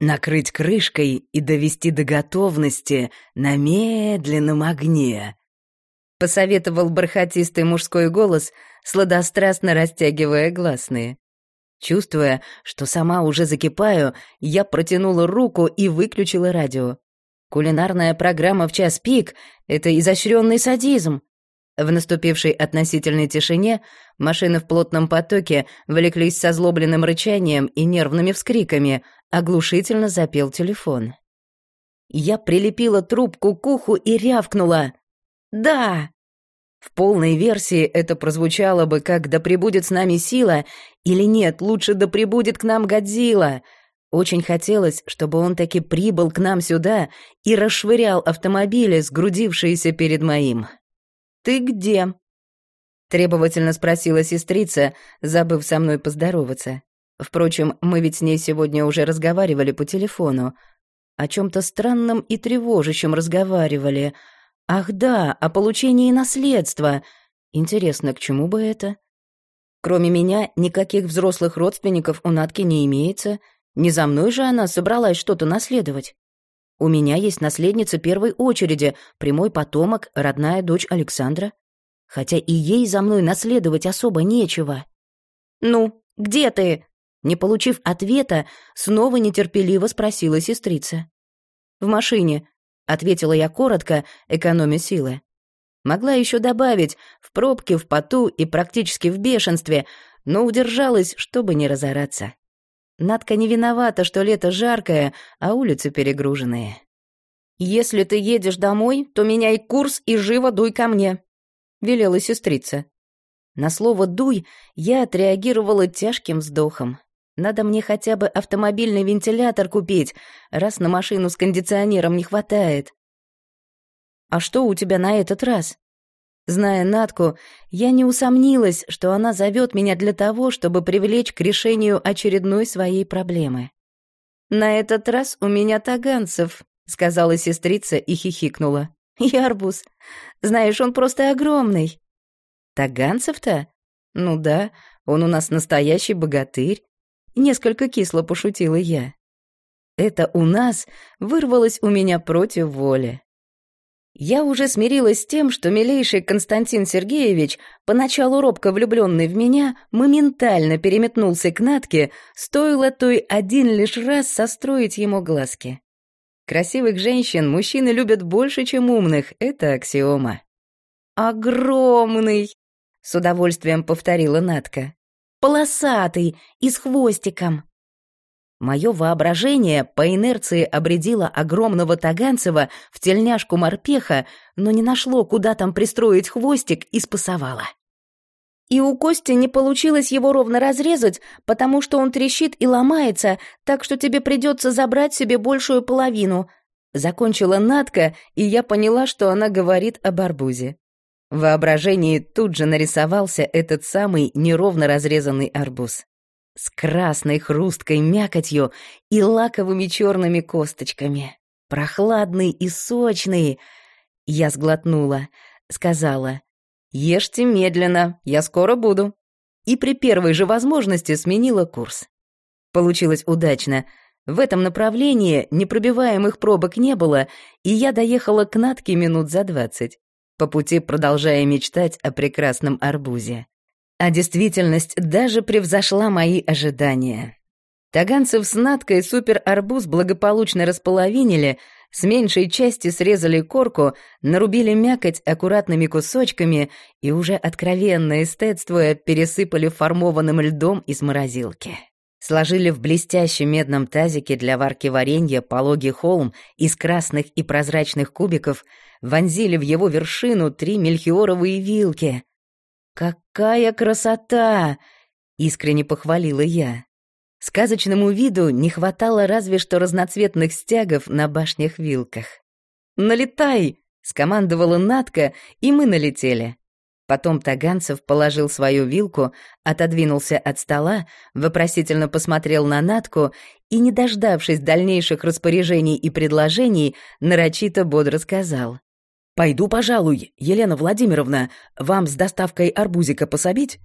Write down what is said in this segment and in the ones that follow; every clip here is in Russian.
накрыть крышкой и довести до готовности на медленном огне», — посоветовал бархатистый мужской голос, сладострастно растягивая гласные. Чувствуя, что сама уже закипаю, я протянула руку и выключила радио. Кулинарная программа в час пик — это изощренный садизм. В наступившей относительной тишине машины в плотном потоке влеклись со злобленным рычанием и нервными вскриками, оглушительно запел телефон. Я прилепила трубку к уху и рявкнула. «Да!» В полной версии это прозвучало бы как «Да пребудет с нами сила» или «Нет, лучше да пребудет к нам Годзилла». Очень хотелось, чтобы он таки прибыл к нам сюда и расшвырял автомобили, сгрудившиеся перед моим. «Ты где?» Требовательно спросила сестрица, забыв со мной поздороваться. Впрочем, мы ведь с ней сегодня уже разговаривали по телефону. О чем то странном и тревожащем разговаривали — Ах да, о получении наследства. Интересно, к чему бы это? Кроме меня, никаких взрослых родственников у Натки не имеется. Не за мной же она собралась что-то наследовать. У меня есть наследница первой очереди, прямой потомок, родная дочь Александра. Хотя и ей за мной наследовать особо нечего. «Ну, где ты?» Не получив ответа, снова нетерпеливо спросила сестрица. «В машине ответила я коротко, экономя силы. Могла еще добавить в пробке, в поту и практически в бешенстве, но удержалась, чтобы не разораться. Надка не виновата, что лето жаркое, а улицы перегруженные. «Если ты едешь домой, то меняй курс и живо дуй ко мне», — велела сестрица. На слово «дуй» я отреагировала тяжким вздохом. Надо мне хотя бы автомобильный вентилятор купить, раз на машину с кондиционером не хватает. А что у тебя на этот раз? Зная Натку, я не усомнилась, что она зовет меня для того, чтобы привлечь к решению очередной своей проблемы. «На этот раз у меня таганцев», — сказала сестрица и хихикнула. «И арбуз. Знаешь, он просто огромный». «Таганцев-то? Ну да, он у нас настоящий богатырь. Несколько кисло пошутила я. Это у нас вырвалось у меня против воли. Я уже смирилась с тем, что милейший Константин Сергеевич, поначалу робко влюбленный в меня, моментально переметнулся к Натке, стоило той один лишь раз состроить ему глазки. Красивых женщин мужчины любят больше, чем умных, это аксиома. «Огромный!» — с удовольствием повторила Натка полосатый и с хвостиком. Мое воображение по инерции обредило огромного Таганцева в тельняшку морпеха, но не нашло, куда там пристроить хвостик, и спасовало. И у Кости не получилось его ровно разрезать, потому что он трещит и ломается, так что тебе придется забрать себе большую половину. Закончила Натка, и я поняла, что она говорит об арбузе. В воображении тут же нарисовался этот самый неровно разрезанный арбуз. С красной хрусткой мякотью и лаковыми черными косточками. Прохладный и сочный. Я сглотнула, сказала, «Ешьте медленно, я скоро буду». И при первой же возможности сменила курс. Получилось удачно. В этом направлении непробиваемых пробок не было, и я доехала к Натке минут за двадцать по пути продолжая мечтать о прекрасном арбузе. А действительность даже превзошла мои ожидания. Таганцев с супер-арбуз благополучно располовинили, с меньшей части срезали корку, нарубили мякоть аккуратными кусочками и уже откровенно эстетствуя пересыпали формованным льдом из морозилки. Сложили в блестящем медном тазике для варки варенья пологий холм из красных и прозрачных кубиков — вонзили в его вершину три мельхиоровые вилки. «Какая красота!» — искренне похвалила я. Сказочному виду не хватало разве что разноцветных стягов на башнях-вилках. «Налетай!» — скомандовала Натка, и мы налетели. Потом Таганцев положил свою вилку, отодвинулся от стола, вопросительно посмотрел на Натку и, не дождавшись дальнейших распоряжений и предложений, нарочито бодро сказал. «Пойду, пожалуй, Елена Владимировна, вам с доставкой арбузика пособить?»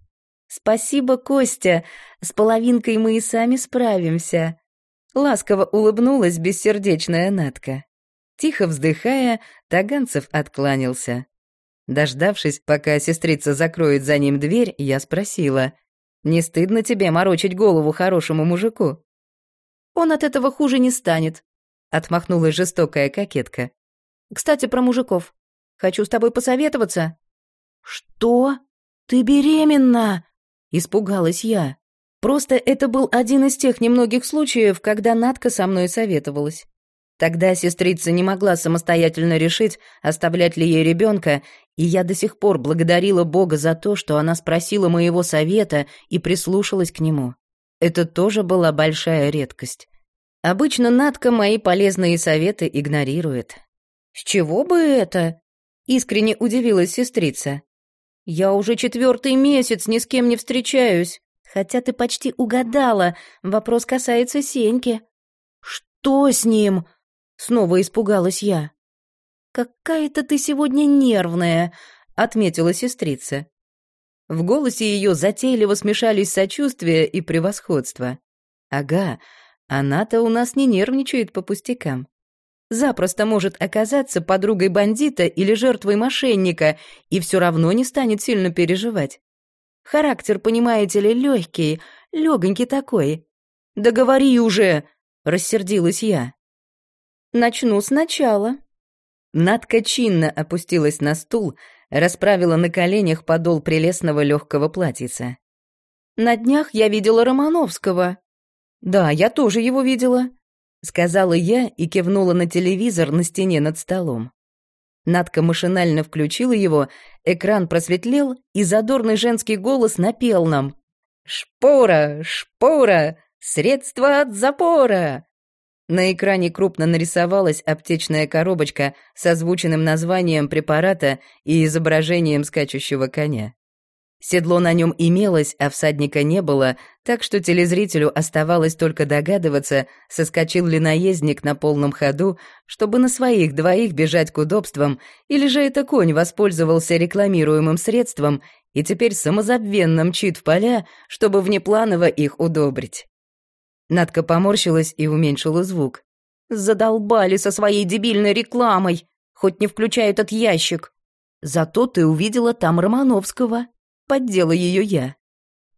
«Спасибо, Костя, с половинкой мы и сами справимся». Ласково улыбнулась бессердечная Натка. Тихо вздыхая, Таганцев откланялся. Дождавшись, пока сестрица закроет за ним дверь, я спросила, «Не стыдно тебе морочить голову хорошему мужику?» «Он от этого хуже не станет», — отмахнулась жестокая кокетка. «Кстати, про мужиков. Хочу с тобой посоветоваться». «Что? Ты беременна?» — испугалась я. Просто это был один из тех немногих случаев, когда Натка со мной советовалась. Тогда сестрица не могла самостоятельно решить, оставлять ли ей ребенка, и я до сих пор благодарила Бога за то, что она спросила моего совета и прислушалась к нему. Это тоже была большая редкость. Обычно Надка мои полезные советы игнорирует. «С чего бы это?» — искренне удивилась сестрица. «Я уже четвертый месяц ни с кем не встречаюсь, хотя ты почти угадала, вопрос касается Сеньки». «Что с ним?» Снова испугалась я. «Какая-то ты сегодня нервная», — отметила сестрица. В голосе ее затейливо смешались сочувствие и превосходство. «Ага, она-то у нас не нервничает по пустякам. Запросто может оказаться подругой бандита или жертвой мошенника и все равно не станет сильно переживать. Характер, понимаете ли, легкий, легонький такой. «Да говори уже!» — рассердилась я. Начну сначала». Надка чинно опустилась на стул, расправила на коленях подол прелестного легкого платьица. «На днях я видела Романовского». «Да, я тоже его видела», — сказала я и кивнула на телевизор на стене над столом. Надка машинально включила его, экран просветлел, и задорный женский голос напел нам. «Шпора! Шпора! Средство от запора!» На экране крупно нарисовалась аптечная коробочка с озвученным названием препарата и изображением скачущего коня. Седло на нем имелось, а всадника не было, так что телезрителю оставалось только догадываться, соскочил ли наездник на полном ходу, чтобы на своих двоих бежать к удобствам, или же это конь воспользовался рекламируемым средством и теперь самозабвенно мчит в поля, чтобы внепланово их удобрить. Надка поморщилась и уменьшила звук. «Задолбали со своей дебильной рекламой! Хоть не включай этот ящик! Зато ты увидела там Романовского!» Поддела ее я.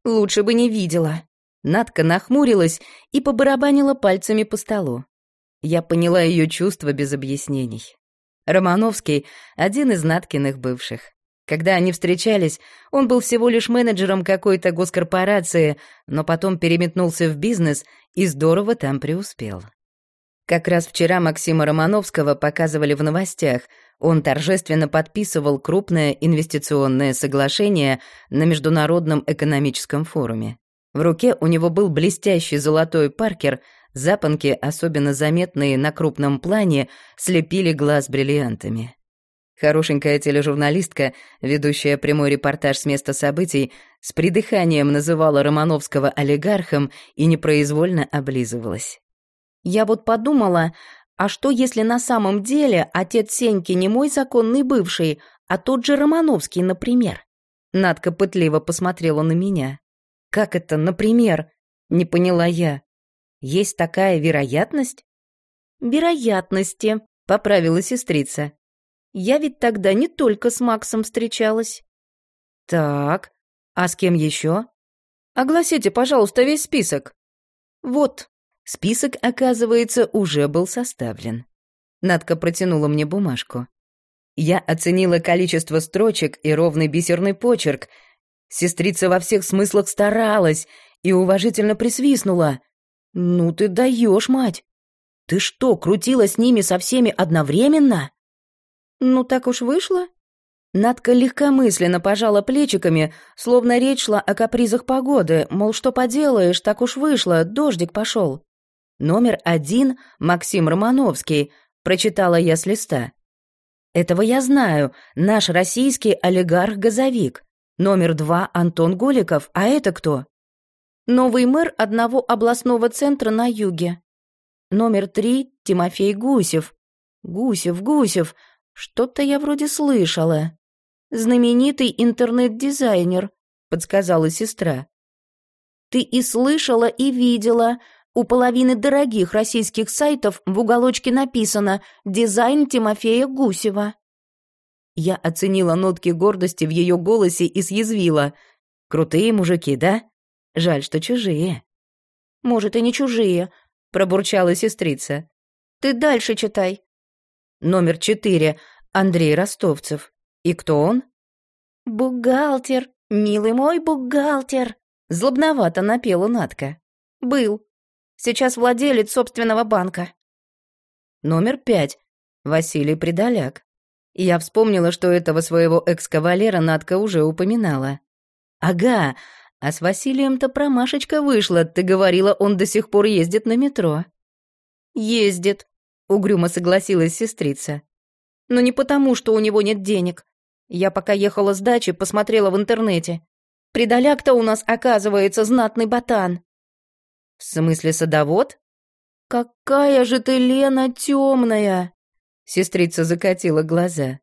«Лучше бы не видела!» Надка нахмурилась и побарабанила пальцами по столу. Я поняла ее чувства без объяснений. Романовский — один из Наткиных бывших. Когда они встречались, он был всего лишь менеджером какой-то госкорпорации, но потом переметнулся в бизнес и здорово там преуспел. Как раз вчера Максима Романовского показывали в новостях. Он торжественно подписывал крупное инвестиционное соглашение на Международном экономическом форуме. В руке у него был блестящий золотой паркер, запонки, особенно заметные на крупном плане, слепили глаз бриллиантами. Хорошенькая тележурналистка, ведущая прямой репортаж с места событий, с придыханием называла Романовского олигархом и непроизвольно облизывалась. «Я вот подумала, а что если на самом деле отец Сеньки не мой законный бывший, а тот же Романовский, например?» Надка пытливо посмотрела на меня. «Как это, например?» — не поняла я. «Есть такая вероятность?» «Вероятности», — поправила сестрица. Я ведь тогда не только с Максом встречалась. Так, а с кем еще? Огласите, пожалуйста, весь список. Вот, список, оказывается, уже был составлен. Надка протянула мне бумажку. Я оценила количество строчек и ровный бисерный почерк. Сестрица во всех смыслах старалась и уважительно присвистнула. «Ну ты даешь, мать! Ты что, крутила с ними со всеми одновременно?» «Ну, так уж вышло». Надка легкомысленно пожала плечиками, словно речь шла о капризах погоды, мол, что поделаешь, так уж вышло, дождик пошел. Номер один — Максим Романовский, прочитала я с листа. Этого я знаю, наш российский олигарх-газовик. Номер два — Антон Голиков, а это кто? Новый мэр одного областного центра на юге. Номер три — Тимофей Гусев. Гусев, Гусев, что-то я вроде слышала. Знаменитый интернет-дизайнер, подсказала сестра. Ты и слышала, и видела. У половины дорогих российских сайтов в уголочке написано «Дизайн Тимофея Гусева». Я оценила нотки гордости в ее голосе и съязвила. «Крутые мужики, да? Жаль, что чужие». «Может, и не чужие», — пробурчала сестрица. «Ты дальше читай». Номер четыре. Андрей Ростовцев. И кто он? «Бухгалтер, милый мой бухгалтер», — злобновато напела Натка. «Был. Сейчас владелец собственного банка». Номер пять. Василий Придоляк. Я вспомнила, что этого своего экс-кавалера Надка уже упоминала. «Ага, а с Василием-то промашечка вышла. Ты говорила, он до сих пор ездит на метро». «Ездит», — угрюмо согласилась сестрица. «Но не потому, что у него нет денег. Я пока ехала с дачи, посмотрела в интернете. Придоляк-то у нас, оказывается, знатный ботан». «В смысле садовод?» «Какая же ты, Лена, темная!» Сестрица закатила глаза.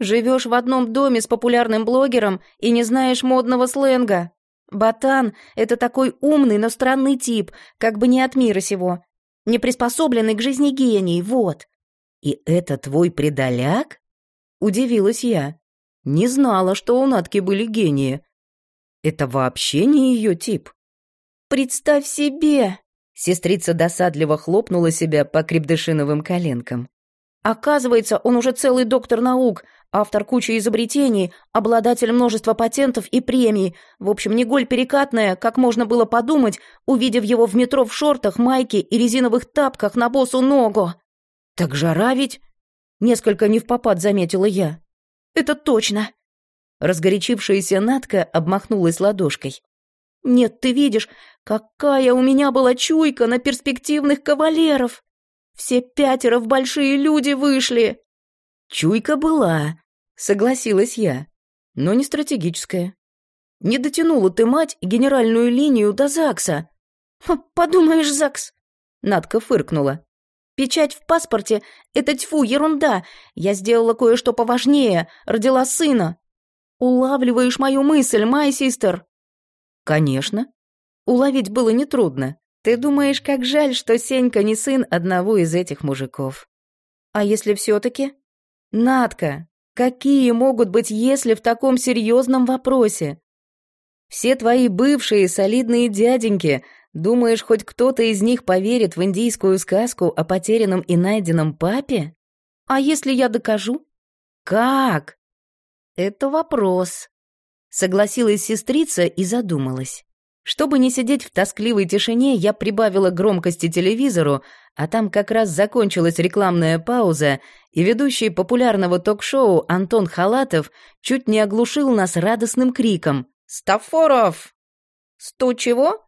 Живешь в одном доме с популярным блогером и не знаешь модного сленга. Ботан — это такой умный, но странный тип, как бы не от мира сего. Не приспособленный к жизни гений, вот. И это твой предоляк? Удивилась я. Не знала, что у Натки были гении. Это вообще не ее тип. Представь себе! Сестрица досадливо хлопнула себя по крепдышиновым коленкам. Оказывается, он уже целый доктор наук, автор кучи изобретений, обладатель множества патентов и премий. В общем, не голь перекатная, как можно было подумать, увидев его в метро в шортах, майке и резиновых тапках на босу ногу. «Так жара ведь?» — несколько не в попад заметила я. «Это точно!» Разгорячившаяся Натка обмахнулась ладошкой. «Нет, ты видишь, какая у меня была чуйка на перспективных кавалеров!» Все пятеро в большие люди вышли!» «Чуйка была», — согласилась я, — «но не стратегическая. Не дотянула ты, мать, генеральную линию до ЗАГСа». «Подумаешь, ЗАГС!» — Надка фыркнула. «Печать в паспорте — это тьфу, ерунда. Я сделала кое-что поважнее, родила сына. Улавливаешь мою мысль, май систер?» «Конечно. Уловить было нетрудно. Ты думаешь, как жаль, что Сенька не сын одного из этих мужиков. А если все-таки? Надка, какие могут быть «если» в таком серьезном вопросе? Все твои бывшие солидные дяденьки, думаешь, хоть кто-то из них поверит в индийскую сказку о потерянном и найденном папе? А если я докажу? Как? Это вопрос. Согласилась сестрица и задумалась. Чтобы не сидеть в тоскливой тишине, я прибавила громкости телевизору, а там как раз закончилась рекламная пауза, и ведущий популярного ток-шоу Антон Халатов чуть не оглушил нас радостным криком «Стафоров!» «Сто чего?»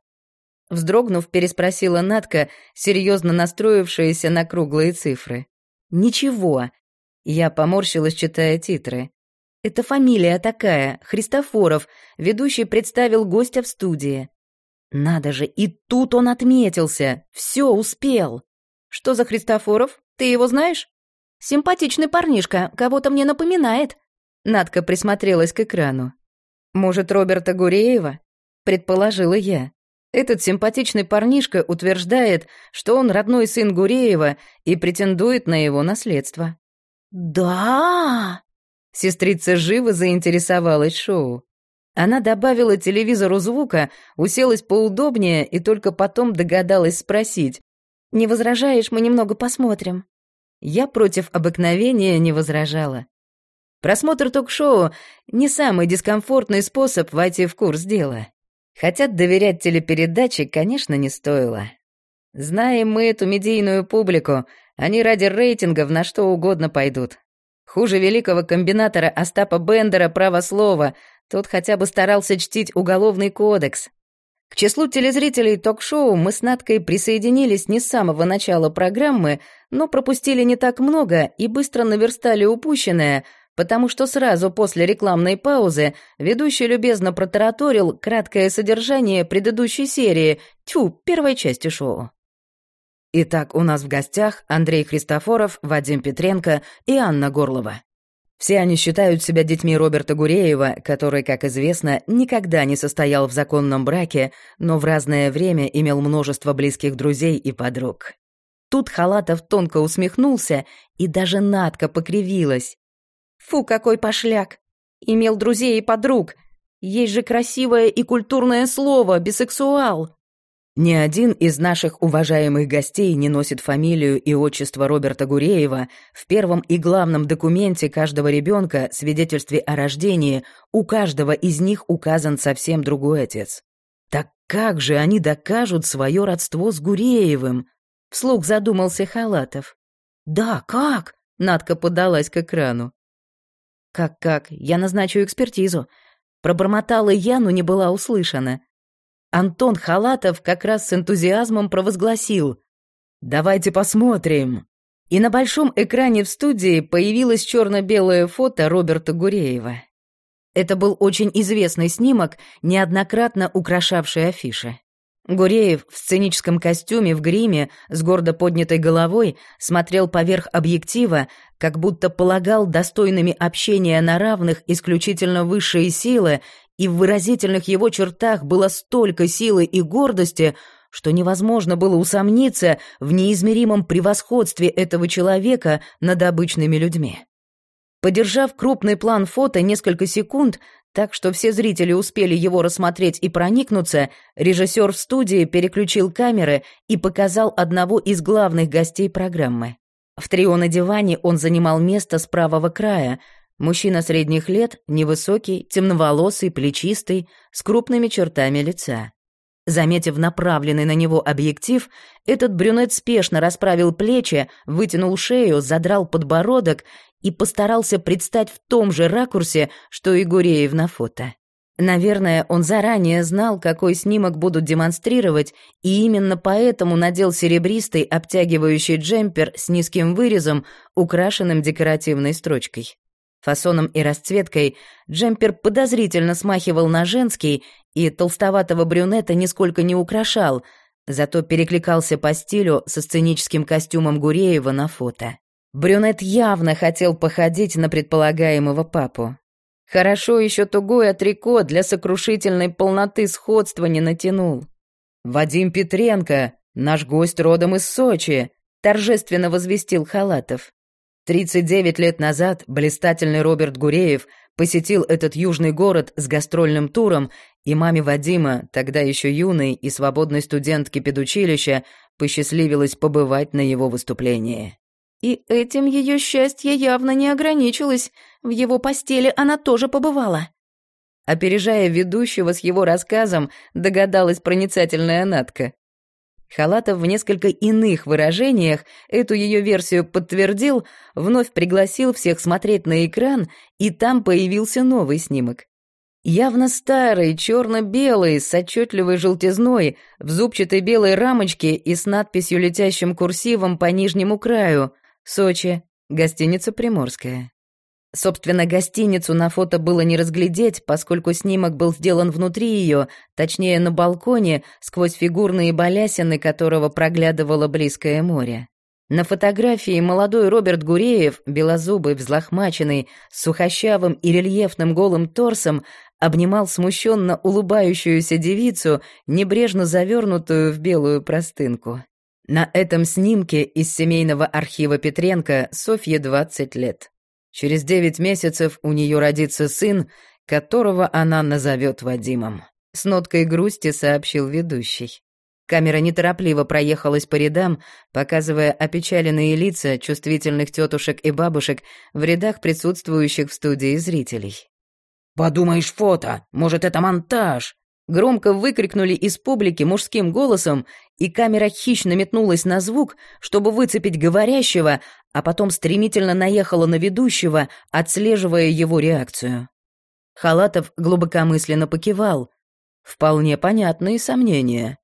Вздрогнув, переспросила Натка, серьезно настроившаяся на круглые цифры. «Ничего». Я поморщилась, читая титры. Это фамилия такая, Христофоров, ведущий представил гостя в студии. Надо же, и тут он отметился, все успел. Что за Христофоров? Ты его знаешь? Симпатичный парнишка, кого-то мне напоминает. Надка присмотрелась к экрану. Может, Роберта Гуреева? Предположила я. Этот симпатичный парнишка утверждает, что он родной сын Гуреева и претендует на его наследство. «Да!» Сестрица живо заинтересовалась шоу. Она добавила телевизору звука, уселась поудобнее и только потом догадалась спросить. «Не возражаешь, мы немного посмотрим?» Я против обыкновения не возражала. Просмотр ток-шоу — не самый дискомфортный способ войти в курс дела. Хотя доверять телепередаче, конечно, не стоило. Знаем мы эту медийную публику, они ради рейтингов на что угодно пойдут. Хуже великого комбинатора Остапа Бендера право слова, тот хотя бы старался чтить уголовный кодекс. К числу телезрителей ток-шоу мы с Надкой присоединились не с самого начала программы, но пропустили не так много и быстро наверстали упущенное, потому что сразу после рекламной паузы ведущий любезно протараторил краткое содержание предыдущей серии, тьфу, первой части шоу. Итак, у нас в гостях Андрей Христофоров, Вадим Петренко и Анна Горлова. Все они считают себя детьми Роберта Гуреева, который, как известно, никогда не состоял в законном браке, но в разное время имел множество близких друзей и подруг. Тут Халатов тонко усмехнулся, и даже Надка покривилась. «Фу, какой пошляк! Имел друзей и подруг! Есть же красивое и культурное слово «бисексуал». Ни один из наших уважаемых гостей не носит фамилию и отчество Роберта Гуреева. В первом и главном документе каждого ребенка, свидетельстве о рождении, у каждого из них указан совсем другой отец. Так как же они докажут свое родство с Гуреевым? Вслух задумался Халатов. Да, как? Надка подалась к экрану. Как-как? Я назначу экспертизу. Пробормотала я, но не была услышана. Антон Халатов как раз с энтузиазмом провозгласил «Давайте посмотрим». И на большом экране в студии появилось черно-белое фото Роберта Гуреева. Это был очень известный снимок, неоднократно украшавший афиши. Гуреев в сценическом костюме в гриме с гордо поднятой головой смотрел поверх объектива, как будто полагал достойными общения на равных исключительно высшие силы и в выразительных его чертах было столько силы и гордости, что невозможно было усомниться в неизмеримом превосходстве этого человека над обычными людьми. Подержав крупный план фото несколько секунд, так что все зрители успели его рассмотреть и проникнуться, режиссер в студии переключил камеры и показал одного из главных гостей программы. В трио на диване он занимал место с правого края — Мужчина средних лет, невысокий, темноволосый, плечистый, с крупными чертами лица. Заметив направленный на него объектив, этот брюнет спешно расправил плечи, вытянул шею, задрал подбородок и постарался предстать в том же ракурсе, что и Гуреев на фото. Наверное, он заранее знал, какой снимок будут демонстрировать, и именно поэтому надел серебристый обтягивающий джемпер с низким вырезом, украшенным декоративной строчкой. Фасоном и расцветкой джемпер подозрительно смахивал на женский и толстоватого брюнета нисколько не украшал, зато перекликался по стилю со сценическим костюмом Гуреева на фото. Брюнет явно хотел походить на предполагаемого папу. Хорошо еще тугое трико для сокрушительной полноты сходства не натянул. «Вадим Петренко, наш гость родом из Сочи», — торжественно возвестил Халатов. 39 лет назад блистательный Роберт Гуреев посетил этот южный город с гастрольным туром, и маме Вадима, тогда еще юной и свободной студентке педучилища, посчастливилось побывать на его выступлении. И этим ее счастье явно не ограничилось. В его постели она тоже побывала. Опережая ведущего с его рассказом, догадалась проницательная Натка. Халатов в несколько иных выражениях эту ее версию подтвердил, вновь пригласил всех смотреть на экран, и там появился новый снимок. Явно старый, черно-белый, с отчетливой желтизной, в зубчатой белой рамочке и с надписью летящим курсивом по нижнему краю «Сочи, гостиница Приморская». Собственно, гостиницу на фото было не разглядеть, поскольку снимок был сделан внутри ее, точнее на балконе, сквозь фигурные балясины которого проглядывало близкое море. На фотографии молодой Роберт Гуреев, белозубый, взлохмаченный, с сухощавым и рельефным голым торсом, обнимал смущенно улыбающуюся девицу, небрежно завернутую в белую простынку. На этом снимке из семейного архива Петренко Софье 20 лет. Через девять месяцев у нее родится сын, которого она назовет Вадимом. С ноткой грусти сообщил ведущий. Камера неторопливо проехалась по рядам, показывая опечаленные лица чувствительных тетушек и бабушек в рядах присутствующих в студии зрителей. «Подумаешь, фото! Может, это монтаж!» Громко выкрикнули из публики мужским голосом, и камера хищно метнулась на звук, чтобы выцепить говорящего, а потом стремительно наехала на ведущего, отслеживая его реакцию. Халатов глубокомысленно покивал. Вполне понятные сомнения.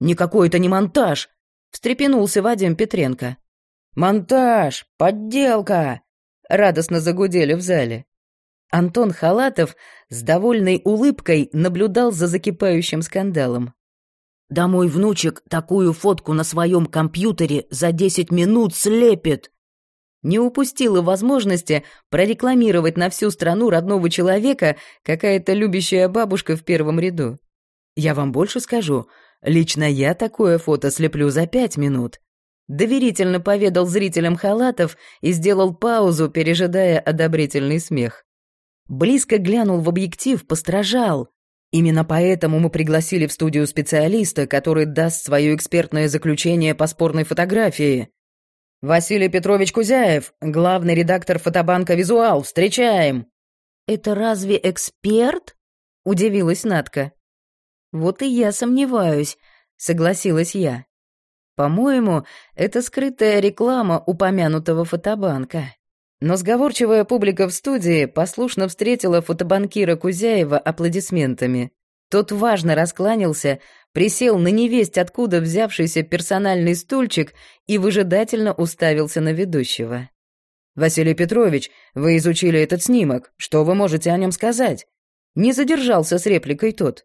«Никакой это не монтаж!» — встрепенулся Вадим Петренко. «Монтаж! Подделка!» — радостно загудели в зале. Антон Халатов с довольной улыбкой наблюдал за закипающим скандалом. «Да мой внучек такую фотку на своем компьютере за десять минут слепит!» Не упустила возможности прорекламировать на всю страну родного человека какая-то любящая бабушка в первом ряду. Я вам больше скажу, лично я такое фото слеплю за пять минут. Доверительно поведал зрителям халатов и сделал паузу, пережидая одобрительный смех. Близко глянул в объектив, постражал. Именно поэтому мы пригласили в студию специалиста, который даст свое экспертное заключение по спорной фотографии. Василий Петрович Кузяев, главный редактор фотобанка «Визуал». Встречаем!» «Это разве эксперт?» — удивилась Натка. «Вот и я сомневаюсь», — согласилась я. «По-моему, это скрытая реклама упомянутого фотобанка». Но сговорчивая публика в студии послушно встретила фотобанкира Кузяева аплодисментами. Тот важно раскланялся, присел на невесть откуда взявшийся персональный стульчик и выжидательно уставился на ведущего. «Василий Петрович, вы изучили этот снимок. Что вы можете о нем сказать?» Не задержался с репликой тот.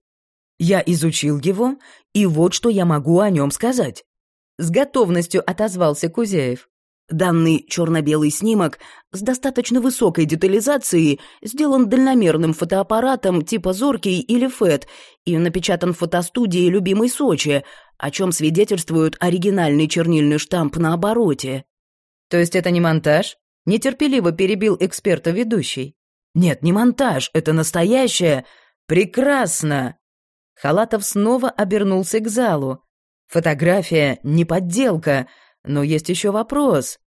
Я изучил его, и вот что я могу о нем сказать. С готовностью отозвался Кузяев. Данный черно-белый снимок с достаточно высокой детализацией сделан дальномерным фотоаппаратом типа «Зоркий» или «ФЭТ» и напечатан в фотостудии «Любимой Сочи», о чем свидетельствует оригинальный чернильный штамп на обороте. То есть это не монтаж? Нетерпеливо перебил эксперта ведущий. Нет, не монтаж, это настоящее. Прекрасно. Халатов снова обернулся к залу. Фотография не подделка, но есть еще вопрос.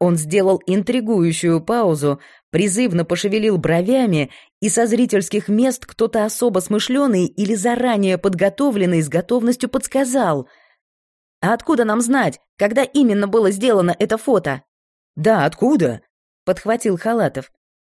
Он сделал интригующую паузу, призывно пошевелил бровями, и со зрительских мест кто-то особо смышленый или заранее подготовленный с готовностью подсказал. «А откуда нам знать, когда именно было сделано это фото?» «Да, откуда?» — подхватил Халатов.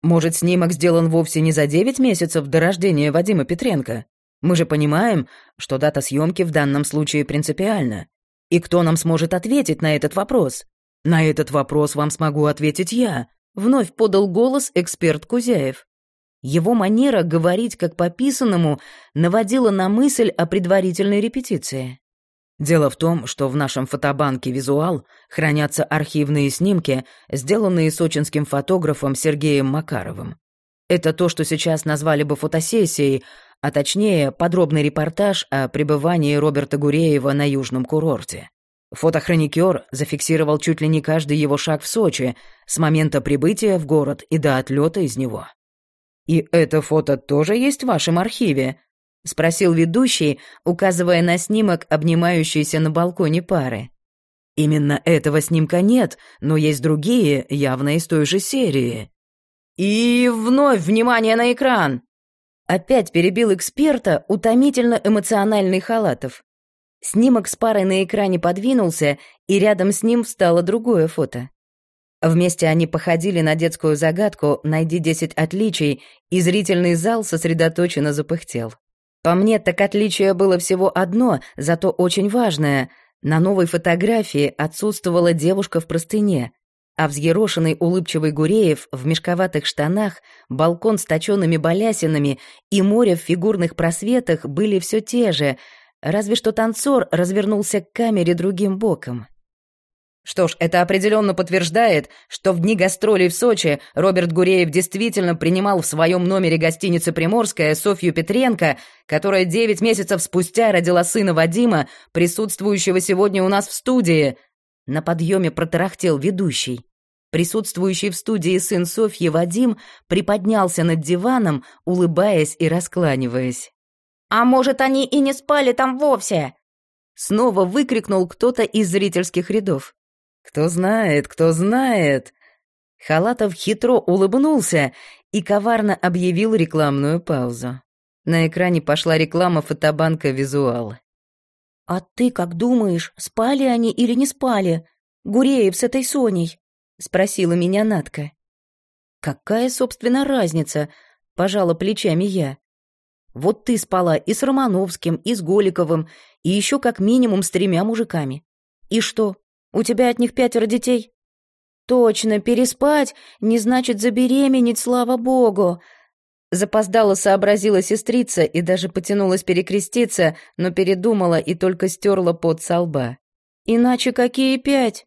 «Может, снимок сделан вовсе не за девять месяцев до рождения Вадима Петренко?» Мы же понимаем, что дата съемки в данном случае принципиальна. И кто нам сможет ответить на этот вопрос? На этот вопрос вам смогу ответить я, вновь подал голос эксперт Кузяев. Его манера говорить как по писанному наводила на мысль о предварительной репетиции. Дело в том, что в нашем фотобанке «Визуал» хранятся архивные снимки, сделанные сочинским фотографом Сергеем Макаровым. Это то, что сейчас назвали бы фотосессией, а точнее подробный репортаж о пребывании Роберта Гуреева на южном курорте. Фотохроникер зафиксировал чуть ли не каждый его шаг в Сочи с момента прибытия в город и до отлета из него. «И это фото тоже есть в вашем архиве?» — спросил ведущий, указывая на снимок, обнимающийся на балконе пары. «Именно этого снимка нет, но есть другие, явно из той же серии». «И вновь внимание на экран!» Опять перебил эксперта утомительно эмоциональный Халатов. Снимок с парой на экране подвинулся, и рядом с ним встало другое фото. Вместе они походили на детскую загадку «Найди 10 отличий», и зрительный зал сосредоточенно запыхтел. По мне, так отличие было всего одно, зато очень важное. На новой фотографии отсутствовала девушка в простыне а взъерошенный улыбчивый Гуреев в мешковатых штанах, балкон с точенными балясинами и море в фигурных просветах были все те же, разве что танцор развернулся к камере другим боком. Что ж, это определенно подтверждает, что в дни гастролей в Сочи Роберт Гуреев действительно принимал в своем номере гостиницы «Приморская» Софью Петренко, которая девять месяцев спустя родила сына Вадима, присутствующего сегодня у нас в студии. На подъеме протарахтел ведущий. Присутствующий в студии сын Софьи Вадим приподнялся над диваном, улыбаясь и раскланиваясь. «А может, они и не спали там вовсе?» Снова выкрикнул кто-то из зрительских рядов. «Кто знает, кто знает!» Халатов хитро улыбнулся и коварно объявил рекламную паузу. На экране пошла реклама фотобанка «Визуал». «А ты как думаешь, спали они или не спали? Гуреев с этой Соней?» — спросила меня Натка. «Какая, собственно, разница?» — пожала плечами я. «Вот ты спала и с Романовским, и с Голиковым, и еще как минимум с тремя мужиками. И что, у тебя от них пятеро детей?» «Точно, переспать не значит забеременеть, слава богу!» Запоздала сообразила сестрица и даже потянулась перекреститься, но передумала и только стерла пот со лба. «Иначе какие пять?»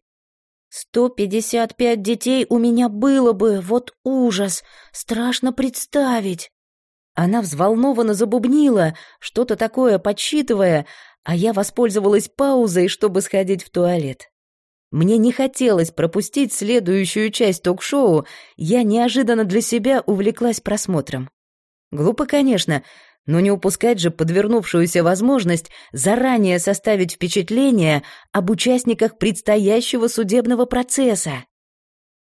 Сто пятьдесят пять детей у меня было бы, вот ужас, страшно представить. Она взволнованно забубнила, что-то такое подсчитывая, а я воспользовалась паузой, чтобы сходить в туалет. Мне не хотелось пропустить следующую часть ток-шоу, я неожиданно для себя увлеклась просмотром. Глупо, конечно, но не упускать же подвернувшуюся возможность заранее составить впечатление об участниках предстоящего судебного процесса.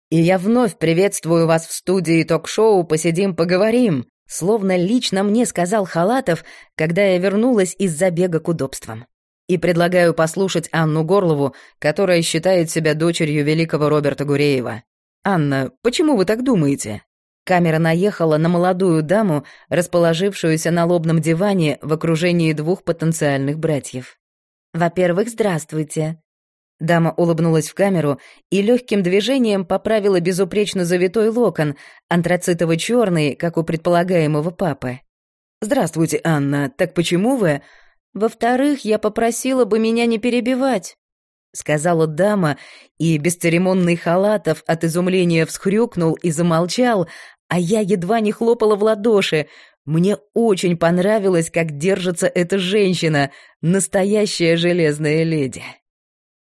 И я вновь приветствую вас в студии ток-шоу «Посидим, поговорим», словно лично мне сказал Халатов, когда я вернулась из забега к удобствам. И предлагаю послушать Анну Горлову, которая считает себя дочерью великого Роберта Гуреева. «Анна, почему вы так думаете?» Камера наехала на молодую даму, расположившуюся на лобном диване в окружении двух потенциальных братьев. «Во-первых, здравствуйте». Дама улыбнулась в камеру и легким движением поправила безупречно завитой локон, антрацитово-черный, как у предполагаемого папы. «Здравствуйте, Анна. Так почему вы...» «Во-вторых, я попросила бы меня не перебивать», — сказала дама, и бесцеремонный халатов от изумления всхрюкнул и замолчал, а я едва не хлопала в ладоши. Мне очень понравилось, как держится эта женщина, настоящая железная леди.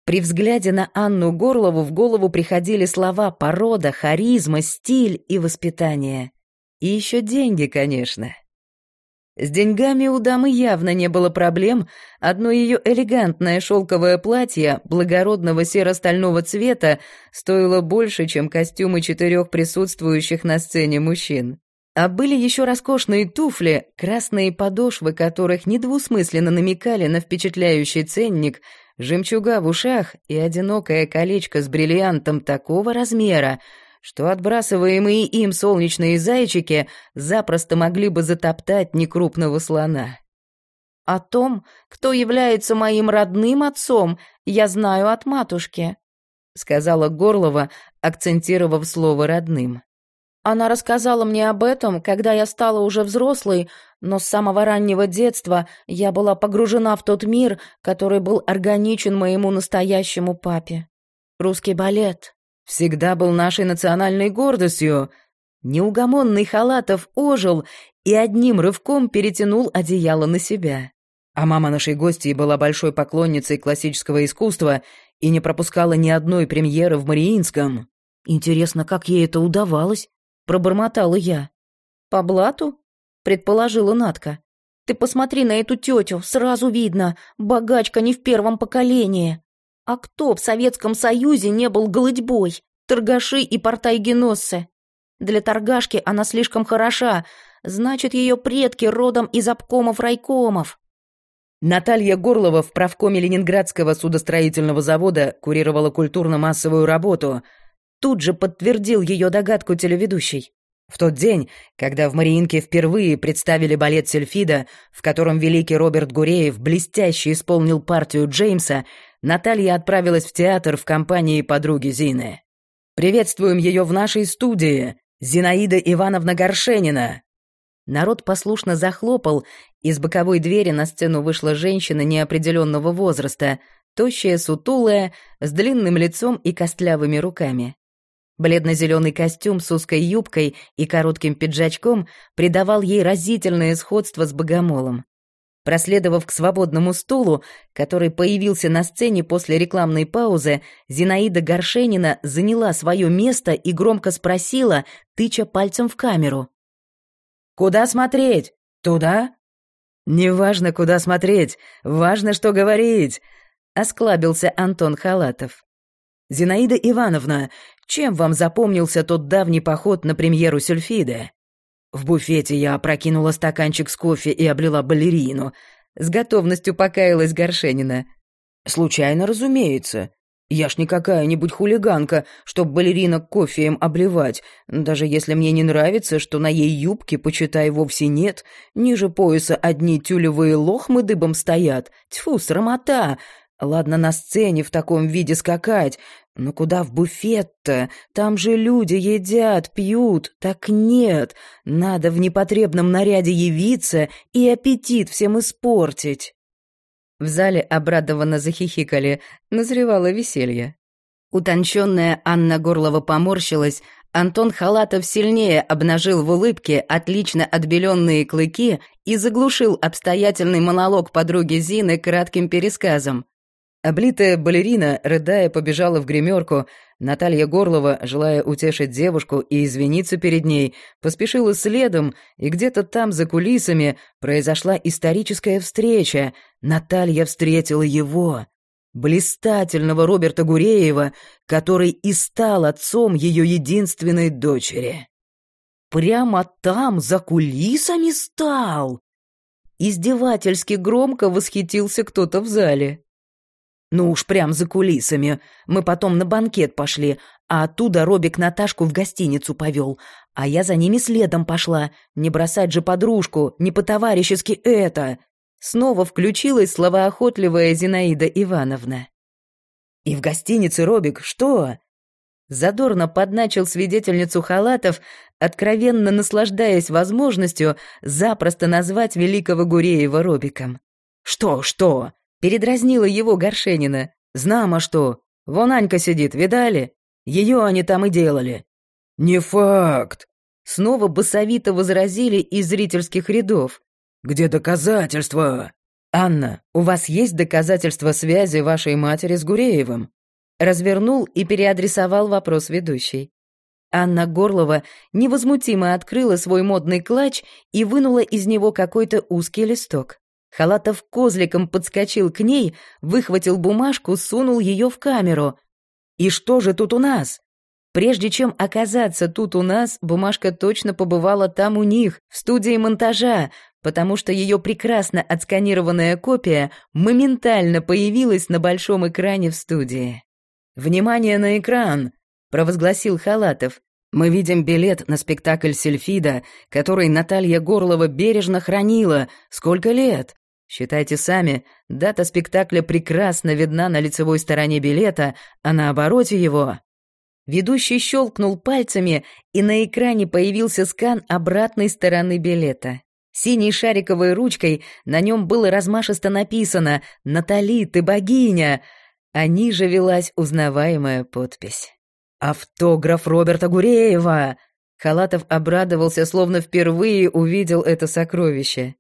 При взгляде на Анну Горлову в голову приходили слова «порода», «харизма», «стиль» и «воспитание». И еще деньги, конечно. С деньгами у дамы явно не было проблем, одно ее элегантное шелковое платье благородного серо-стального цвета стоило больше, чем костюмы четырех присутствующих на сцене мужчин. А были еще роскошные туфли, красные подошвы которых недвусмысленно намекали на впечатляющий ценник, жемчуга в ушах и одинокое колечко с бриллиантом такого размера, что отбрасываемые им солнечные зайчики запросто могли бы затоптать некрупного слона. О том, кто является моим родным отцом, я знаю от матушки, сказала Горлова, акцентировав слово родным. Она рассказала мне об этом, когда я стала уже взрослой, но с самого раннего детства я была погружена в тот мир, который был органичен моему настоящему папе. Русский балет, всегда был нашей национальной гордостью. Неугомонный Халатов ожил и одним рывком перетянул одеяло на себя. А мама нашей гости была большой поклонницей классического искусства и не пропускала ни одной премьеры в Мариинском. Интересно, как ей это удавалось? Пробормотала я. По блату? Предположила Натка. Ты посмотри на эту тетю, сразу видно, богачка не в первом поколении. А кто в Советском Союзе не был голытьбой? Торгаши и портайгеноссы. Для торгашки она слишком хороша, значит, ее предки родом из обкомов-райкомов. Наталья Горлова в правкоме Ленинградского судостроительного завода курировала культурно-массовую работу. Тут же подтвердил ее догадку телеведущий. В тот день, когда в Мариинке впервые представили балет Сельфида, в котором великий Роберт Гуреев блестяще исполнил партию Джеймса, Наталья отправилась в театр в компании подруги Зины. «Приветствуем ее в нашей студии, Зинаида Ивановна Горшенина!» Народ послушно захлопал, из боковой двери на сцену вышла женщина неопределенного возраста, тощая, сутулая, с длинным лицом и костлявыми руками. Бледно-зеленый костюм с узкой юбкой и коротким пиджачком придавал ей разительное сходство с богомолом. Проследовав к свободному стулу, который появился на сцене после рекламной паузы, Зинаида Горшенина заняла свое место и громко спросила, тыча пальцем в камеру. «Куда смотреть? Туда?» «Неважно, куда смотреть, важно, что говорить», — осклабился Антон Халатов. «Зинаида Ивановна, чем вам запомнился тот давний поход на премьеру Сюльфида?» В буфете я опрокинула стаканчик с кофе и облила балерину. С готовностью покаялась Горшенина. Случайно, разумеется. Я ж не какая-нибудь хулиганка, чтоб балеринок кофеем обливать, даже если мне не нравится, что на ей юбке, почитай, вовсе нет, ниже пояса одни тюлевые лохмы дыбом стоят. Тьфу, срамота! Ладно на сцене в таком виде скакать, но куда в буфет-то? Там же люди едят, пьют. Так нет, надо в непотребном наряде явиться и аппетит всем испортить. В зале обрадованно захихикали, назревало веселье. Утонченная Анна Горлова поморщилась, Антон Халатов сильнее обнажил в улыбке отлично отбеленные клыки и заглушил обстоятельный монолог подруги Зины кратким пересказом. Облитая балерина, рыдая, побежала в гримерку. Наталья Горлова, желая утешить девушку и извиниться перед ней, поспешила следом, и где-то там, за кулисами, произошла историческая встреча. Наталья встретила его, блистательного Роберта Гуреева, который и стал отцом ее единственной дочери. Прямо там, за кулисами стал! Издевательски громко восхитился кто-то в зале. Ну уж прям за кулисами. Мы потом на банкет пошли, а оттуда Робик Наташку в гостиницу повел. А я за ними следом пошла. Не бросать же подружку, не по-товарищески это. Снова включилась словоохотливая Зинаида Ивановна. «И в гостинице, Робик, что?» Задорно подначил свидетельницу халатов, откровенно наслаждаясь возможностью запросто назвать великого Гуреева Робиком. «Что, что?» — передразнила его Горшенина. «Знамо что. Вон Анька сидит, видали? Ее они там и делали». «Не факт», — снова басовито возразили из зрительских рядов. Где доказательства? Анна, у вас есть доказательства связи вашей матери с Гуреевым? Развернул и переадресовал вопрос ведущей. Анна Горлова невозмутимо открыла свой модный клатч и вынула из него какой-то узкий листок. Халатов козликом подскочил к ней, выхватил бумажку, сунул ее в камеру. «И что же тут у нас?» Прежде чем оказаться тут у нас, бумажка точно побывала там у них, в студии монтажа, потому что ее прекрасно отсканированная копия моментально появилась на большом экране в студии. «Внимание на экран!» — провозгласил Халатов. «Мы видим билет на спектакль Сельфида, который Наталья Горлова бережно хранила. Сколько лет? Считайте сами, дата спектакля прекрасно видна на лицевой стороне билета, а на обороте его...» Ведущий щелкнул пальцами, и на экране появился скан обратной стороны билета. Синей шариковой ручкой на нем было размашисто написано «Натали, ты богиня!», а ниже велась узнаваемая подпись. «Автограф Роберта Гуреева!» Халатов обрадовался, словно впервые увидел это сокровище.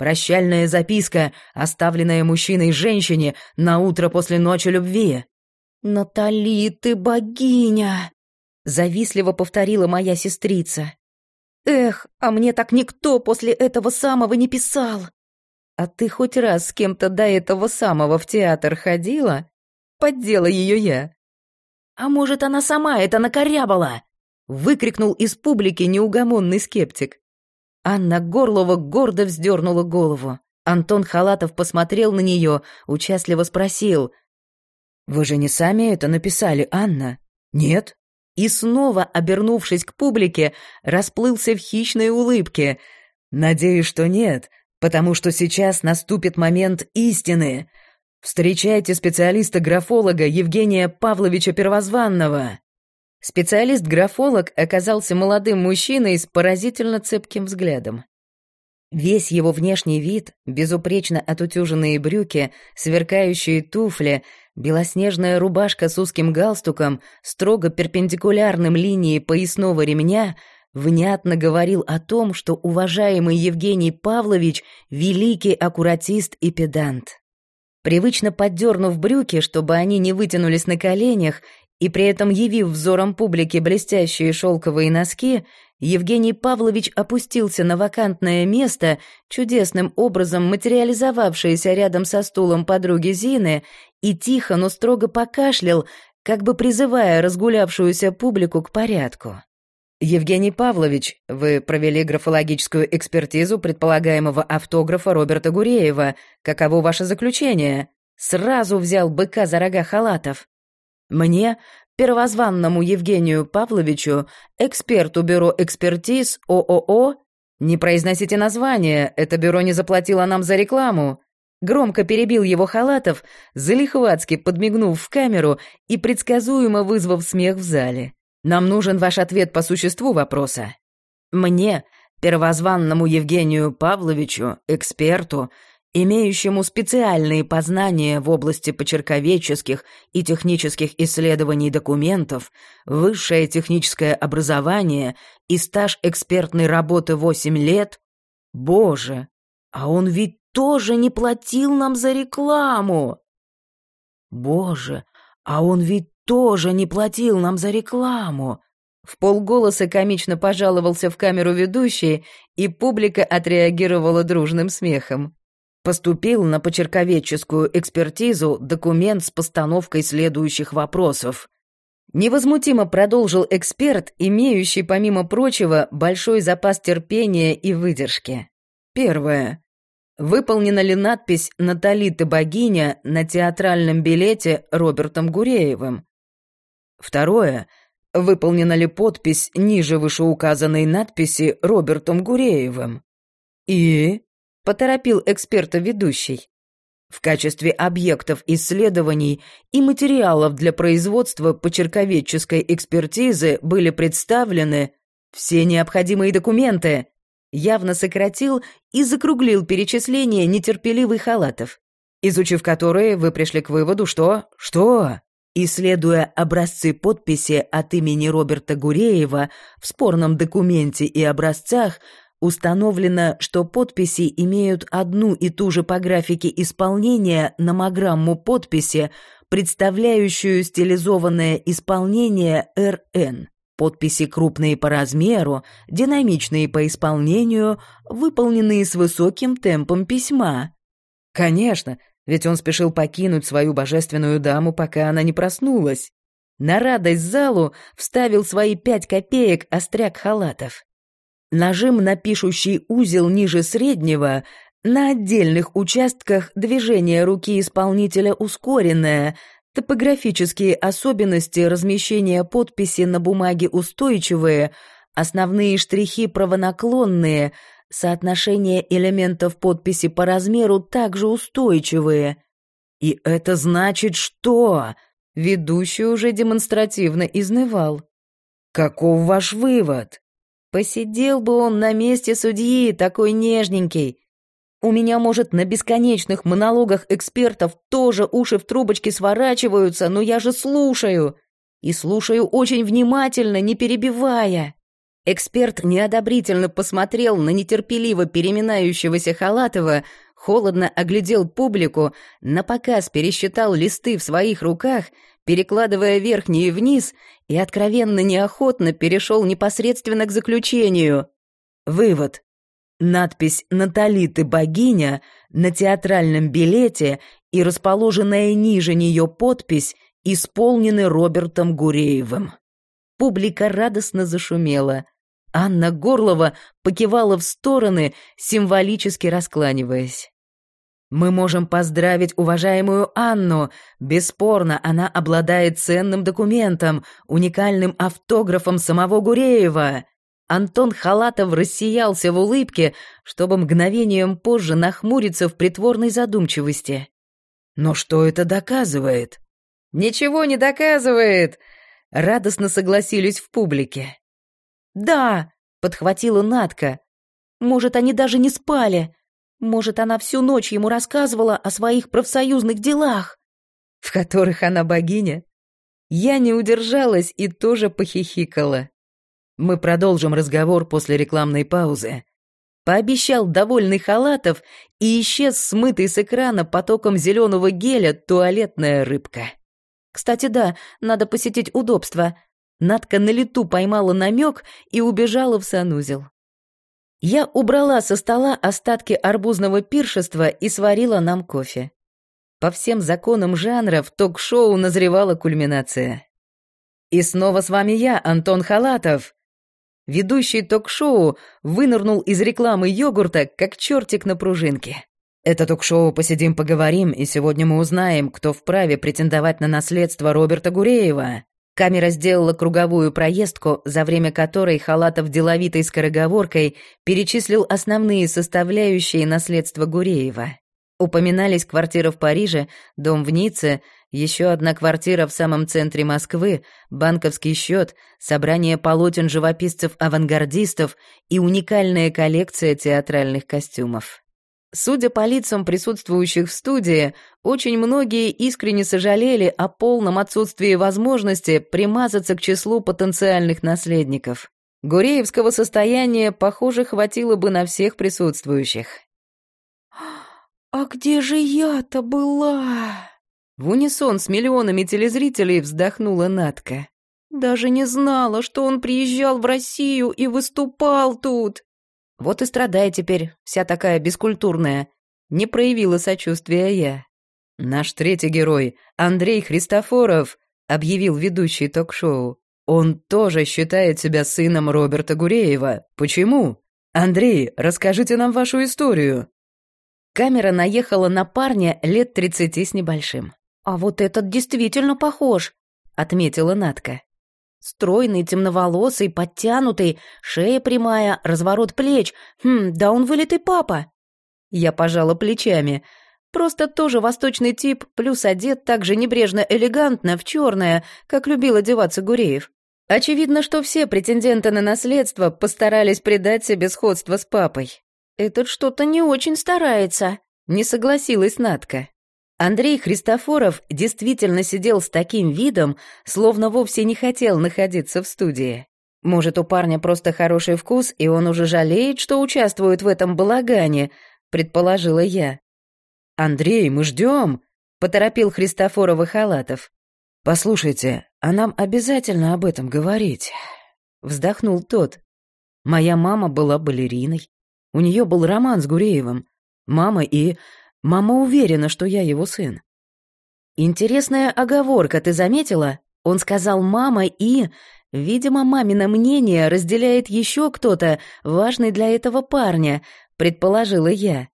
«Прощальная записка, оставленная мужчиной женщине на утро после ночи любви». «Натали, ты богиня!» Завистливо повторила моя сестрица. Эх, а мне так никто после этого самого не писал. А ты хоть раз с кем-то до этого самого в театр ходила? Поддела ее я. А может, она сама это накорябала? Выкрикнул из публики неугомонный скептик. Анна Горлова гордо вздернула голову. Антон Халатов посмотрел на нее, участливо спросил. «Вы же не сами это написали, Анна?» «Нет?» и снова, обернувшись к публике, расплылся в хищной улыбке. «Надеюсь, что нет, потому что сейчас наступит момент истины. Встречайте специалиста-графолога Евгения Павловича Первозванного». Специалист-графолог оказался молодым мужчиной с поразительно цепким взглядом. Весь его внешний вид, безупречно отутюженные брюки, сверкающие туфли, белоснежная рубашка с узким галстуком, строго перпендикулярным линии поясного ремня, внятно говорил о том, что уважаемый Евгений Павлович — великий аккуратист и педант. Привычно поддернув брюки, чтобы они не вытянулись на коленях, и при этом явив взором публики блестящие шелковые носки, Евгений Павлович опустился на вакантное место, чудесным образом материализовавшееся рядом со стулом подруги Зины, и тихо, но строго покашлял, как бы призывая разгулявшуюся публику к порядку. «Евгений Павлович, вы провели графологическую экспертизу предполагаемого автографа Роберта Гуреева. Каково ваше заключение?» Сразу взял быка за рога халатов. Мне, первозванному Евгению Павловичу, эксперту бюро экспертиз ООО, не произносите название, это бюро не заплатило нам за рекламу. Громко перебил его халатов, залихватски подмигнув в камеру и предсказуемо вызвав смех в зале. Нам нужен ваш ответ по существу вопроса. Мне, первозванному Евгению Павловичу, эксперту, имеющему специальные познания в области почерковедческих и технических исследований документов, высшее техническое образование и стаж экспертной работы 8 лет? Боже, а он ведь тоже не платил нам за рекламу! Боже, а он ведь тоже не платил нам за рекламу! В полголоса комично пожаловался в камеру ведущий, и публика отреагировала дружным смехом. Поступил на почерковедческую экспертизу документ с постановкой следующих вопросов. Невозмутимо продолжил эксперт, имеющий, помимо прочего, большой запас терпения и выдержки. Первое. Выполнена ли надпись «Натали ты богиня» на театральном билете Робертом Гуреевым? Второе. Выполнена ли подпись ниже вышеуказанной надписи Робертом Гуреевым? И поторопил эксперта ведущий. В качестве объектов исследований и материалов для производства почерковедческой экспертизы были представлены все необходимые документы. Явно сократил и закруглил перечисление нетерпеливых халатов, изучив которые вы пришли к выводу, что... Что? Исследуя образцы подписи от имени Роберта Гуреева в спорном документе и образцах, Установлено, что подписи имеют одну и ту же по графике исполнения номограмму подписи, представляющую стилизованное исполнение РН. Подписи крупные по размеру, динамичные по исполнению, выполненные с высоким темпом письма. Конечно, ведь он спешил покинуть свою божественную даму, пока она не проснулась. На радость залу вставил свои пять копеек остряк халатов. Нажим на пишущий узел ниже среднего, на отдельных участках движение руки исполнителя ускоренное, топографические особенности размещения подписи на бумаге устойчивые, основные штрихи правонаклонные, соотношение элементов подписи по размеру также устойчивые. И это значит что? Ведущий уже демонстративно изнывал. Каков ваш вывод? Посидел бы он на месте судьи, такой нежненький. У меня, может, на бесконечных монологах экспертов тоже уши в трубочке сворачиваются, но я же слушаю. И слушаю очень внимательно, не перебивая. Эксперт неодобрительно посмотрел на нетерпеливо переминающегося Халатова, холодно оглядел публику, напоказ пересчитал листы в своих руках — перекладывая верхние вниз, и откровенно неохотно перешел непосредственно к заключению. Вывод. Надпись «Натали ты богиня» на театральном билете и расположенная ниже нее подпись исполнены Робертом Гуреевым. Публика радостно зашумела. Анна Горлова покивала в стороны, символически раскланиваясь. Мы можем поздравить уважаемую Анну. Бесспорно, она обладает ценным документом, уникальным автографом самого Гуреева. Антон Халатов рассиялся в улыбке, чтобы мгновением позже нахмуриться в притворной задумчивости. Но что это доказывает? Ничего не доказывает, радостно согласились в публике. Да, подхватила Натка. Может, они даже не спали. Может, она всю ночь ему рассказывала о своих профсоюзных делах, в которых она богиня? Я не удержалась и тоже похихикала. Мы продолжим разговор после рекламной паузы. Пообещал довольный халатов и исчез смытый с экрана потоком зеленого геля туалетная рыбка. Кстати, да, надо посетить удобство. Надка на лету поймала намек и убежала в санузел. Я убрала со стола остатки арбузного пиршества и сварила нам кофе. По всем законам жанра в ток-шоу назревала кульминация. И снова с вами я, Антон Халатов. Ведущий ток-шоу вынырнул из рекламы йогурта, как чертик на пружинке. Это ток-шоу «Посидим, поговорим», и сегодня мы узнаем, кто вправе претендовать на наследство Роберта Гуреева. Камера сделала круговую проездку, за время которой Халатов деловитой скороговоркой перечислил основные составляющие наследства Гуреева. Упоминались квартира в Париже, дом в Ницце, еще одна квартира в самом центре Москвы, банковский счет, собрание полотен живописцев-авангардистов и уникальная коллекция театральных костюмов. Судя по лицам присутствующих в студии, очень многие искренне сожалели о полном отсутствии возможности примазаться к числу потенциальных наследников. Гуреевского состояния, похоже, хватило бы на всех присутствующих. «А где же я-то была?» В унисон с миллионами телезрителей вздохнула Натка. «Даже не знала, что он приезжал в Россию и выступал тут!» Вот и страдай теперь, вся такая бескультурная. Не проявила сочувствия я. Наш третий герой, Андрей Христофоров, объявил ведущий ток-шоу. Он тоже считает себя сыном Роберта Гуреева. Почему? Андрей, расскажите нам вашу историю. Камера наехала на парня лет тридцати с небольшим. «А вот этот действительно похож», — отметила Натка. Стройный, темноволосый, подтянутый, шея прямая, разворот плеч. Хм, да он вылитый папа. Я пожала плечами. Просто тоже восточный тип, плюс одет так же небрежно элегантно, в черное, как любил одеваться Гуреев. Очевидно, что все претенденты на наследство постарались придать себе сходство с папой. «Этот что-то не очень старается», — не согласилась Натка. Андрей Христофоров действительно сидел с таким видом, словно вовсе не хотел находиться в студии. Может, у парня просто хороший вкус, и он уже жалеет, что участвует в этом балагане, предположила я. «Андрей, мы ждем», — поторопил Христофорова Халатов. «Послушайте, а нам обязательно об этом говорить», — вздохнул тот. «Моя мама была балериной. У нее был роман с Гуреевым. Мама и Мама уверена, что я его сын. Интересная оговорка, ты заметила? Он сказал «мама» и... Видимо, мамино мнение разделяет еще кто-то, важный для этого парня, предположила я.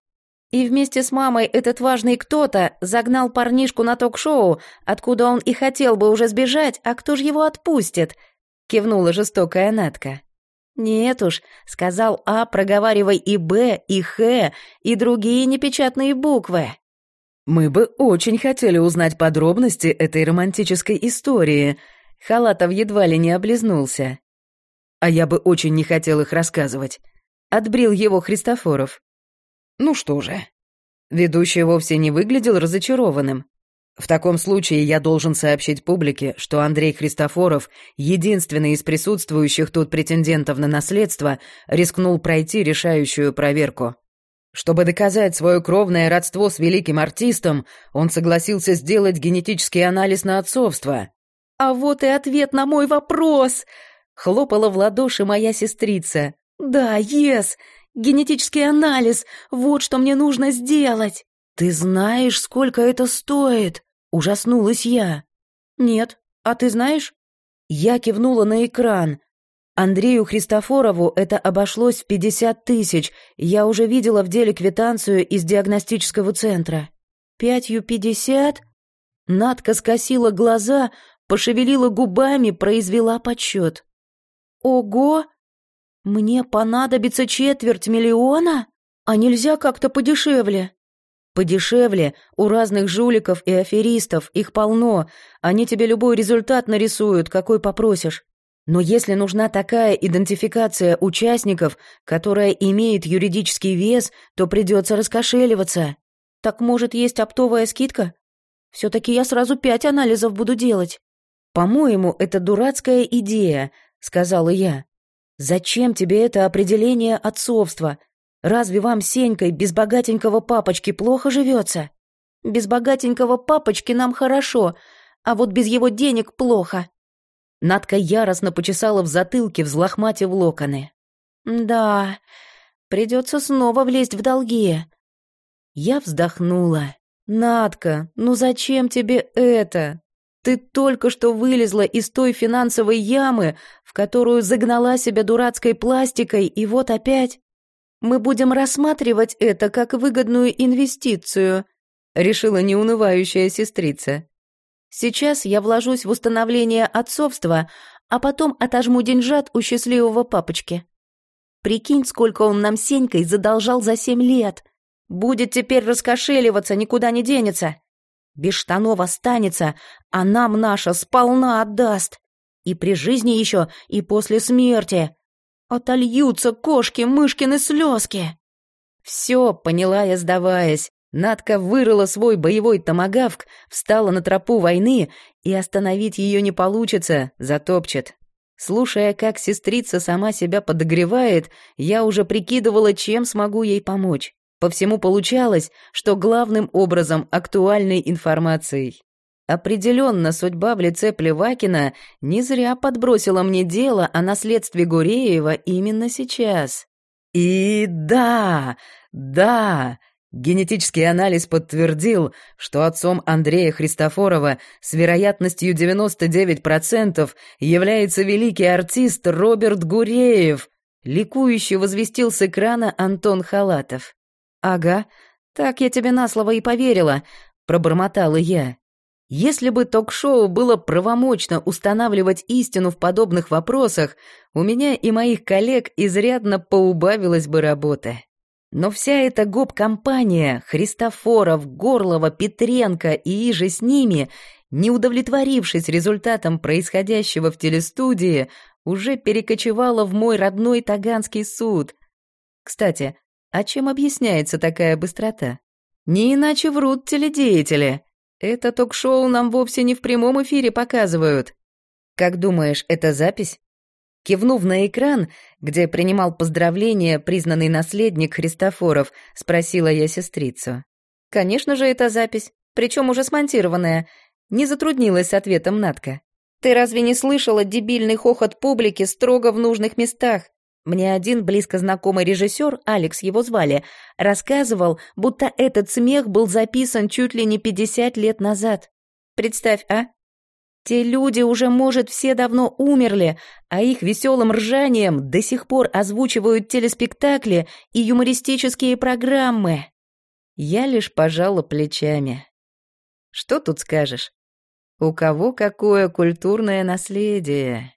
И вместе с мамой этот важный кто-то загнал парнишку на ток-шоу, откуда он и хотел бы уже сбежать, а кто же его отпустит? Кивнула жестокая Натка. «Нет уж», — сказал А, проговаривай и Б, и Х, и другие непечатные буквы. «Мы бы очень хотели узнать подробности этой романтической истории», — Халатов едва ли не облизнулся. «А я бы очень не хотел их рассказывать», — отбрил его Христофоров. «Ну что же». Ведущий вовсе не выглядел разочарованным. В таком случае я должен сообщить публике, что Андрей Христофоров, единственный из присутствующих тут претендентов на наследство, рискнул пройти решающую проверку. Чтобы доказать свое кровное родство с великим артистом, он согласился сделать генетический анализ на отцовство. «А вот и ответ на мой вопрос!» — хлопала в ладоши моя сестрица. «Да, ес! Генетический анализ! Вот что мне нужно сделать!» «Ты знаешь, сколько это стоит?» Ужаснулась я. «Нет, а ты знаешь?» Я кивнула на экран. Андрею Христофорову это обошлось в пятьдесят тысяч. Я уже видела в деле квитанцию из диагностического центра. «Пятью пятьдесят?» Надка скосила глаза, пошевелила губами, произвела подсчет. «Ого! Мне понадобится четверть миллиона? А нельзя как-то подешевле?» Подешевле, у разных жуликов и аферистов, их полно, они тебе любой результат нарисуют, какой попросишь. Но если нужна такая идентификация участников, которая имеет юридический вес, то придется раскошеливаться. Так может, есть оптовая скидка? Все-таки я сразу пять анализов буду делать. По-моему, это дурацкая идея, сказала я. Зачем тебе это определение отцовства? Разве вам Сенькой без богатенького папочки плохо живется? Без богатенького папочки нам хорошо, а вот без его денег плохо. Надка яростно почесала в затылке, взлохматив локоны. Да, придется снова влезть в долги. Я вздохнула. Надка, ну зачем тебе это? Ты только что вылезла из той финансовой ямы, в которую загнала себя дурацкой пластикой, и вот опять... Мы будем рассматривать это как выгодную инвестицию», — решила неунывающая сестрица. «Сейчас я вложусь в установление отцовства, а потом отожму деньжат у счастливого папочки. Прикинь, сколько он нам Сенькой задолжал за семь лет. Будет теперь раскошеливаться, никуда не денется. Без штанов останется, а нам наша сполна отдаст. И при жизни еще, и после смерти. Отольются кошки, мышкины слезки. Все, поняла я, сдаваясь. Надка вырыла свой боевой томагавк, встала на тропу войны, и остановить ее не получится, затопчет. Слушая, как сестрица сама себя подогревает, я уже прикидывала, чем смогу ей помочь. По всему получалось, что главным образом актуальной информацией. Определенно, судьба в лице Плевакина не зря подбросила мне дело о наследстве Гуреева именно сейчас. И да, да, генетический анализ подтвердил, что отцом Андрея Христофорова с вероятностью 99% является великий артист Роберт Гуреев, ликующе возвестил с экрана Антон Халатов. «Ага, так я тебе на слово и поверила», — пробормотала я. Если бы ток-шоу было правомочно устанавливать истину в подобных вопросах, у меня и моих коллег изрядно поубавилась бы работа. Но вся эта гоп-компания, Христофоров, Горлова, Петренко и иже с ними, не удовлетворившись результатом происходящего в телестудии, уже перекочевала в мой родной Таганский суд. Кстати, а чем объясняется такая быстрота? Не иначе врут теледеятели. Это ток-шоу нам вовсе не в прямом эфире показывают. Как думаешь, это запись? Кивнув на экран, где принимал поздравления признанный наследник Христофоров, спросила я сестрицу. Конечно же, это запись, причем уже смонтированная. Не затруднилась ответом Натка. Ты разве не слышала дебильный хохот публики строго в нужных местах? Мне один близко знакомый режиссер, Алекс его звали, рассказывал, будто этот смех был записан чуть ли не 50 лет назад. Представь, а? Те люди уже, может, все давно умерли, а их веселым ржанием до сих пор озвучивают телеспектакли и юмористические программы. Я лишь пожала плечами. Что тут скажешь? У кого какое культурное наследие?